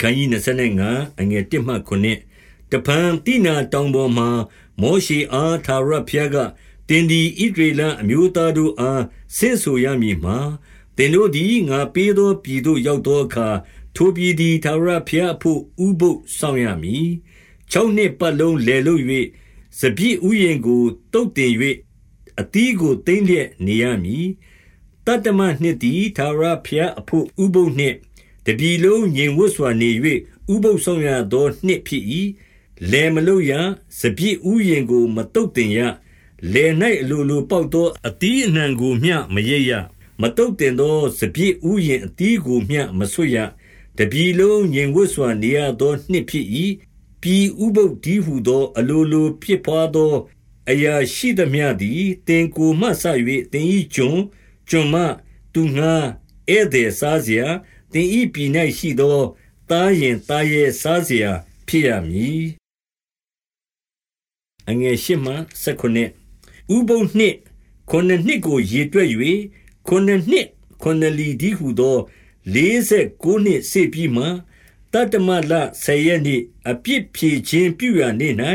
ခန်းကြီး25အငယ်1မှ9တပန်တိနာတောင်ပေါ်မှာမောရှေအားသာရဖျားကတင်ဒီဣဒရေလအမျိုးသားတို့အားဆင့်ဆိုရမည်မှာတင်တို့သည်ငါပေးသောပြည်သို့ရောက်သောအခါထိုပြည်သည်သာရဖျားဖို့ဥပုပ်ဆောင်ရမည်6နှစ်ပတ်လုံးလဲလို့၍စပြည့်ဥယင်ကိုတုတ်တင်၍အတီးကိုသိမ့်လျက်နေရမည်တတ္တမနှစ်သည်သာရဖျားအဖို့ဥပုပ်နှင့် တပြည်လုံးငြိမ်ဝတ်စွာနေ၍ဥပုပ်ဆောင်ရသောနှစ်ဖြစ်၏လယ်မလို့ရစပြည့်ဥယင်ကိုမတုတ်တင်ရလယ်၌အလိုလိုပေါက်သောအတီးအနှံကိုမျှမရိပ်ရမတုတ်တင်သောစပြည့်ဥယင်အတီးကိုမျှမဆွရတပြည်လုံးငြိမ်ဝတ်စွာနေရသောနှစ်ဖြစ်၏ပြည်ဥပုပ်ဒီဟုသော အလိုလိုဖြစ်ပွားသောအရာရှိသမျှသည်တင်ကိုမှဆ၍တင်ဤကျွန်ကျွန်မသူငါဧည့်သည်စားเสีย တင်ဤပြည်၌ရှိသောတားရင်တားရဲ့စားเสียဖြစ်ရမည်အငယ်ရှိမှ၁၉ဥပုပ်နှစ်ခုနှစ်နှစ်ကိုရေတွက်၍ခုနှစ်နှစ်ခုနှစ်လီဒီဟုသော49နှစ်စေပြီးမှတတမလဆယ်ရက်နေ့အပြစ်ဖြေခြင်းပြုရနေ့၌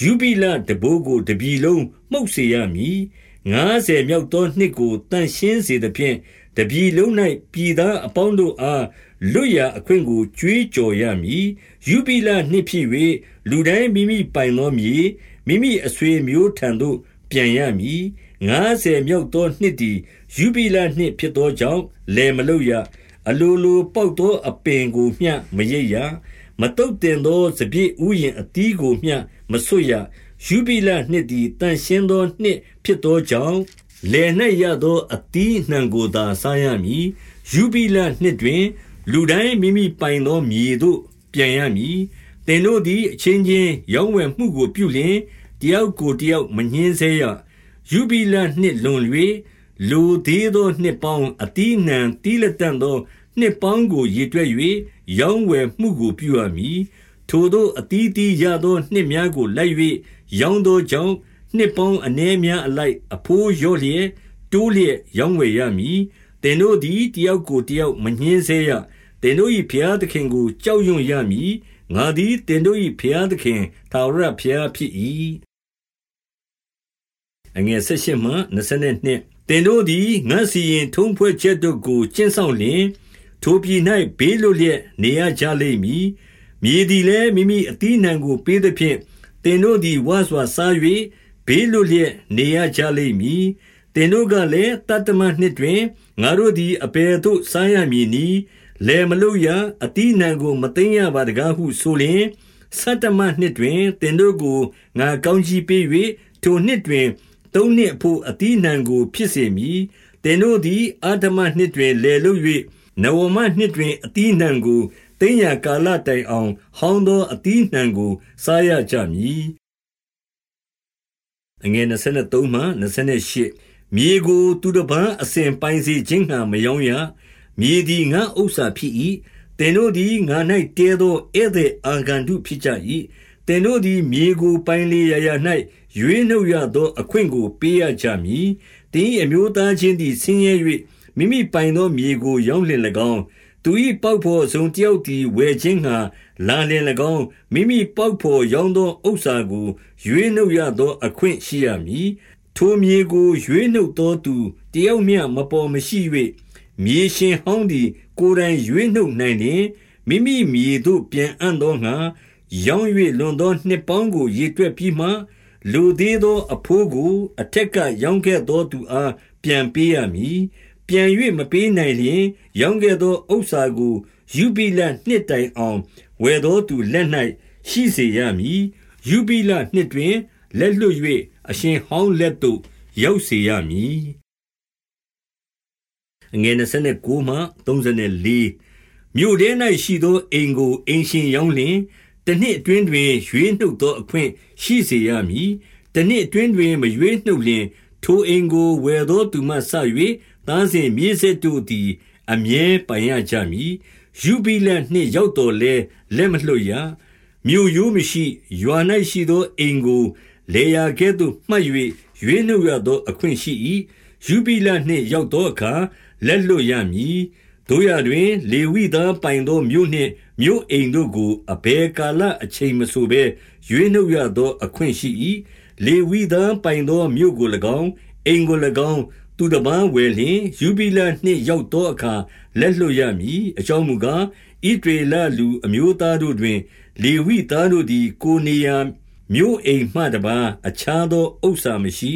ယူဘိလတဘိုးကိုတပြီလုံးမှုတ်စေရမည် 90မြောက်သောနှစ်ကိုတန်ရှင်းစေသဖြင့်တပြီလုံး၌ပြည်သားအပေါင်းတို့အားလွတ်ရာအခွင့်ကိုကြွေးကြော်ရမည်ယူဘိလနှစ်ဖြစ်၍လူတိုင်းမိမိပိုင်သောမြေမိမိအဆွေမျိုးထံသို့ပြန်ရမည်90မြောက်သောနှစ်သည်ယူဘိလနှစ်ဖြစ်သောကြောင့်လယ်မလုရအလိုလိုပေါက်သောအပင်ကိုမျှမရိပ်ရမတုတ်တင်သောစပြည့်ဥယင်အတီးကိုမျှမဆွရ ယူဘိလနှစ်သည်တန်ရှင်းသောနှစ်ဖြစ်သောကြောင့်လယ်၌ရသောအတီးနှံကိုသာစားရမည်ယူဘိလနှစ်တွင် လူတိုင်းမိမိပိုင်သောမြေသို့ပြန်ရမည်သင်တို့သည်အချင်းချင်းရောင်းဝယ်မှုကိုပြုလျင်တယောက်ကိုတယောက်မငင်းဆဲရယူဘိလနှစ်လွန်၍လူသေးသောနှစ်ပေါင်းအတီးနှံတီးလက်တန့်သောနှစ်ပေါင်းကိုရေတွက်၍ရောင်းဝယ်မှုကိုပြုရမည် ထိုသောအတီးတီးရသောနှစ်များကိုလိုက်၍ရောင်းသောကြောင့်နှစ်ပေါင်းအနည်းများအလိုက်အဖိုးရော့လျက်တိုးလျက်ရောင်းဝယ်ရမည်တင်တို့သည်တယောက်ကိုတယောက်မငင်းဆဲရတင်တို့၏ဖျားသခင်ကိုကြောက်ရွံ့ရမည်ငါသည်တင်တို့၏ဖျားသခင်သာရဖျားဖြစ်၏အငယ်၁၈မှ22တင်တို့သည်ငါစီရင်ထုံးဖွဲ့ချက်တို့ကိုကျင့်ဆောင်လျင်ထိုပြည်၌ဘေးလွတ်လျက်နေရကြလိမ့်မည် မြေသည်လည်းမိမိအသီးနှံကို ပေးသဖြင့်တင်တို့သည်ဝါစွာစား၍ဘေးလွတ်လျက်နေရကြလိမ့်မည်တင်တို့ကလည်းတတ္တမနှစ်တွင်ငါတို့သည်အပေသို့စားရမည်နီလယ်မလို့ရအသီးနှံကို မသိမ်းရပါတကားဟုဆိုလျင်ဆတ္တမနှစ်တွင်တင်တို့ကိုငါကောင်းကြီးပေး၍ထိုနှစ်တွင်သုံးနှစ်အဖို့အသီးနှံကို ဖြစ်စေမည်တင်တို့သည်အာဓမနှစ်တွင်လယ်လို့၍နဝမနှစ်တွင်အသီးနှံကို သိညာကာလတိုင်အောင် ဟောင်းသောအသီးနှံကို စားရကြမည်အငယ်23မှ28မြေကို သူတစ်ပန်းအစဉ်ပိုင်စီခြင်းဟံမယောင်းရမြေသည်ငါဥစ္စာဖြစ်၏တင်တို့သည်ငါ၌တဲသောဧည့်သည်အာဂန္တုဖြစ်ကြ၏တင်တို့သည်မြေကိုပိုင်လေရာရာ၌ရွေးနှုတ်ရသောအခွင့်ကိုပေးရကြမည်တင်းအမျိုးသားချင်းသည်ဆင်းရဲ၍မိမိပိုင်သောမြေကိုရောင်းလင်၎င်း သူ၏ပေါက်ဖော်ဆုံးတယောက်သည်ဝယ်ခြင်းငှာလာလင်၎င်းမိမိပေါက်ဖော်ရောင်းသောဥစ္စာကိုရွေးနှုတ်ရသော အခွင့်ရှိရမည်ထိုမြေကိုရွေးနှုတ်သောသူတယောက်မျှမပေါ်မရှိ၍မြေရှင်ဟောင်းသည် ကိုယ်တိုင်ရွေးနှုတ်နိုင်လျင်မိမိမြေသို့ပြန်အံ့သောငှာရောင်း၍လွန်သောနှစ်ပေါင်းကိုရေတွက်ပြီးမှလူသေးသောအဖိုးကို အထက်ကရောင်းခဲ့သောသူအားပြန်ပေးရမည် ပြန်၍မပေးနိုင်လျင်ရောင်းခဲ့သောဥစ္စာကိုယူဘိလနှစ်တိုင်အောင်ဝယ်သောသူလက်၌ရှိစေရမည်ယူဘိလနှစ်တွင်လက်လွတ်၍အရှင်ဟောင်းလက်သို့ရောက်စေရမည်ငွေ29မှ34မြို့ထဲ၌ရှိသောအိမ်ကိုအိမ်ရှင်ရောင်းလျင်တနှစ်အတွင်းတွင်ရွေးနှုတ်သောအခွင့်ရှိစေရမည်တနှစ်အတွင်းတွင်မရွေးနှုတ်လျင်ထိုအိမ်ကိုဝယ်သောသူမှဆ၍ သားစဉ်မြေးဆက်တို့သည် အမြဲပိုင်ရကြမည်ယူဘိလနှင့်ရောက်တော်လဲလက်မလွတ်ရမြို့ရိုးမရှိရွာ၌ရှိသောအိမ်ကိုလေယာကဲ့သို့မှတ်၍ရွေးနှုတ်ရသော အခွင့်ရှိ၏ယူဘိလနှင့်ရောက်သောအခါလက်လွတ်ရမည်တို့ရတွင် လေဝိသားပိုင်သောမြို့နှင့်မြို့အိမ်တို့ကိုအဘယ်ကာလအချိန်မဆိုဘဲရွေးနှုတ်ရသော အခွင့်ရှိ၏လေဝိသားပိုင်သောမြို့ကို၎င်းအိမ်ကို၎င်း သူတပန်းဝယ်လျင်ယူဘီလနှစ်ရောက်သောအခါလက်လွတ်ရမည်အကြောင်းမူကားဣဒေလလူအမျိုးသားတို့တွင် လေဝိသားတို့သည် ကိုနေရမြို့အိမ်မှတပါအခြားသောဥစ္စာမရှိ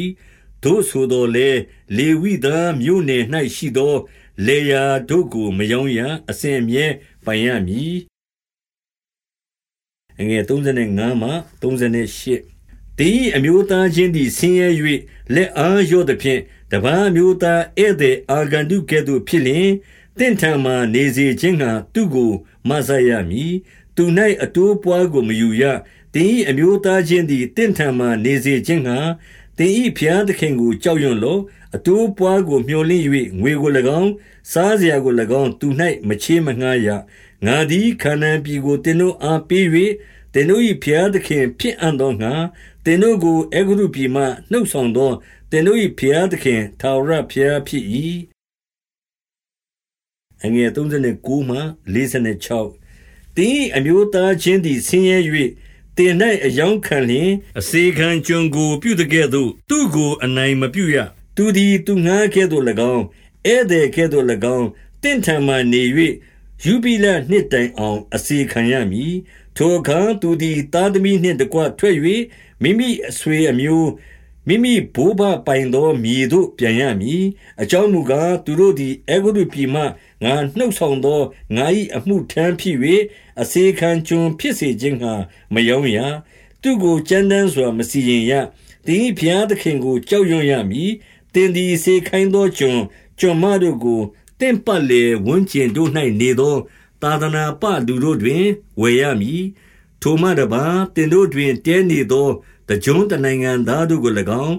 တို့ဆိုတော်လဲလေဝိသားမြို့နယ်၌ရှိသော လေယာတို့ကိုမယောင်းရအစဉ်အမြဲပိုင်ရမည်အငယ်35မှ38တင်းအမျိုးသားချင်းသည်ဆင်းရဲ၍လက်အားရော့သည်ဖြင့် တပန်းမျိုးသားဧည့်သည်အာဂန္တုကဲ့သို့ဖြစ်လျင်တင့်ထံမှနေစေခြင်းကသူ့ကိုမဆရမည်သူ၌အတိုးပွားကိုမယူရတင်းအမျိုးသားချင်းသည်တင့်ထံမှနေစေခြင်းကတင်ဤဖျားသခင်ကိုကြောက်ရွံ့လောအတိုးပွားကိုမျှော်လင့်၍ငွေကို၎င်းစားစရာကို၎င်းသူ၌မချေးမငှားရငါသည်ခန္ဓာပြည်ကိုတင်တို့အားပေး၍တင်တို့၏ဖျားသခင်ဖြစ်အံ့သောငါတင်တို့ကိုအေဂရုပြည်မှနှုတ်ဆောင်သော တင်တို့၏ဖျားသခင်ထာဝရဖျားဖြစ်၏အငယ်39မှ46တင်းအမျိုးသားချင်းသည်ဆင်းရဲ၍တင်၌အယောင်းခံလျင်အစေခံကျွန်ကို ပြုတကဲ့သို့သူ့ကိုအနိုင်မပြုရသူသည်သူငှားကဲ့သို့၎င်းဧည့်သည်ကဲ့သို့၎င်းတင့်ထံမှနေ၍ယူဘီလနှစ်တိုင်အောင် အစေခံရမည်ထိုအခါသူသည်သားသမီးနှင့်တကွထွက်၍မိမိအဆွေအမျိုး မိမိဘိုးဘပိုင်သောမြေသို့ပြန်ရမည်အကြောင်းမူကားသူတို့သည်အေဂုရုပြည်မှငါနှုတ်ဆောင်သောငါ၏အမှုထမ်းဖြစ်၍အစေခံကျွန်ဖြစ်စေခြင်းငှာမယောင်းရသူကိုကြမ်းတမ်းစွာမစီရင်ရတင်းဖျားသခင်ကိုကြောက်ရွံ့ရမည်တင်းသည်စေခိုင်းသောကျွန်ကျွန်မတို့ကိုတင့်ပတ်လေဝန်းကျင်တို့၌နေသော သာသနာပလူတို့တွင်ဝယ်ရမည်ထိုမှတပါတင်တို့တွင်တဲနေသော တကြွတနိုင်ငံသားတို့ကို၎င်း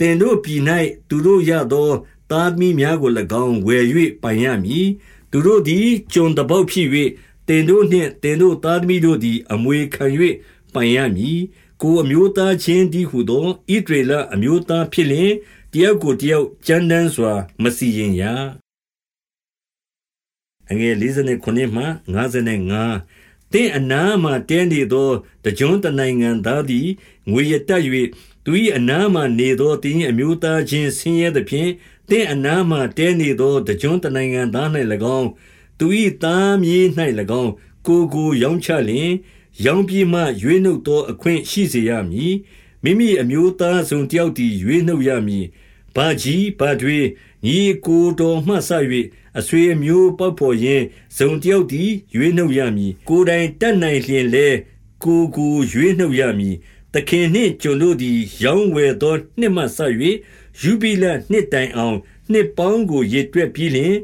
တင်တို့ပြည်၌သူတို့ရသောသားသမီးများကို၎င်းဝယ်၍ပိုင်ရမည်သူတို့သည်ကျွန်တပေါက်ဖြစ်၍တင်တို့နှင့်တင်တို့သားသမီးတို့သည် အမွေခံ၍ပိုင်ရမည်ကိုအမျိုးသားချင်းဒီဟုသောဣဒရေလအမျိုးသားဖြစ်လျင်တယောက်ကိုတယောက်ကြမ်းတမ်းစွာ မစီရင်ရအငယ်59မှ55 တင်းအနားမှတဲနေသောတကြွတနိုင်ငံသားသည်ငွေရတက်၍သူ၏အနားမှနေသောတင်းအမျိုးသားချင်းဆင်းရဲသဖြင့်တင်းအနားမှတဲနေသောတကြွတနိုင်ငံသား၌၎င်းသူ၏သားမြေ၌၎င်းကိုကိုရောင်းချလျင်ရောင်းပြီးမှရွေးနှုတ်သောအခွင့်ရှိစေရမည်မိမိအမျိုးသားဆုံးတယောက်သည်ရွေးနှုတ်ရမည် ဘာကြီးဘာတွေညီကိုတော်မှဆ၍အဆွေအမျိုးပေါက်ဖော်ရင်ဇုံတယောက်သည်ရွေးနှုတ်ရမည်ကိုယ်တိုင်တတ်နိုင်လျင်လဲကိုကိုရွေးနှုတ်ရမည်သခင်နှင့်ကျွန်တို့သည် ရောင်းဝယ်သောနှစ်မှဆ၍ယူဘီလနှစ်တိုင်အောင်နှစ်ပေါင်းကိုရေတွက်ပြီးလျှင်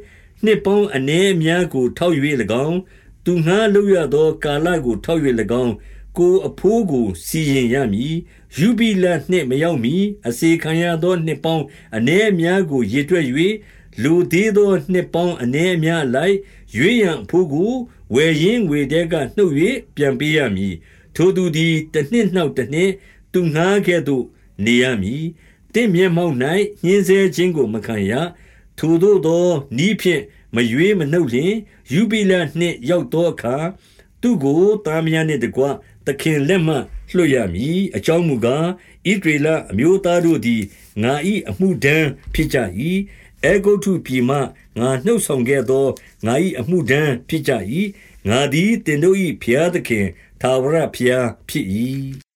နှစ်ပေါင်းအနည်းအများကို ထောက်၍၎င်းသူငှားလုပ်ရသောကာလကိုထောက်၍၎င်း ကိုအဖိုးကိုစီရင်ရမည်ယူဘီလနှင့်မရောက်မီအစေခံရသောနှစ်ပေါင်းအ ਨੇ အများကိုရေတွက်၍လူသေးသောနှစ်ပေါင်းအ ਨੇ အများလိုက်ရွေးရန်အဖိုးကိုဝယ်ရင်းငွေတဲကနှုတ်၍ပြန်ပေးရမည်ထိုသူသည်တစ်နှစ်နှောက်တစ်နှစ်သူငှားကဲ့သို့နေရမည်တင့်မျက်မှောက်၌ညှင်းဆဲခြင်းကိုမခံရထိုသို့သောနီးဖြင့်မရွေးမနှုတ်လျင်ယူဘီလနှင့်ရောက်သောအခါသူကိုတာမယာနှင့်တကွ သခင်လက်မှလွှတ်ရမည်အကြောင်းမူကားဣဒရေလအမျိုးသားတို့သည်ငါ၏အမှုဒဏ်ဖြစ်ကြ၏အေဂုတ်ထုပြည်မှငါနှုတ်ဆောင်ခဲ့သောငါ၏အမှုဒဏ်ဖြစ်ကြ၏ငါသည်တင်တို့၏ဖျားသခင်သာဝရဖျားဖြစ်၏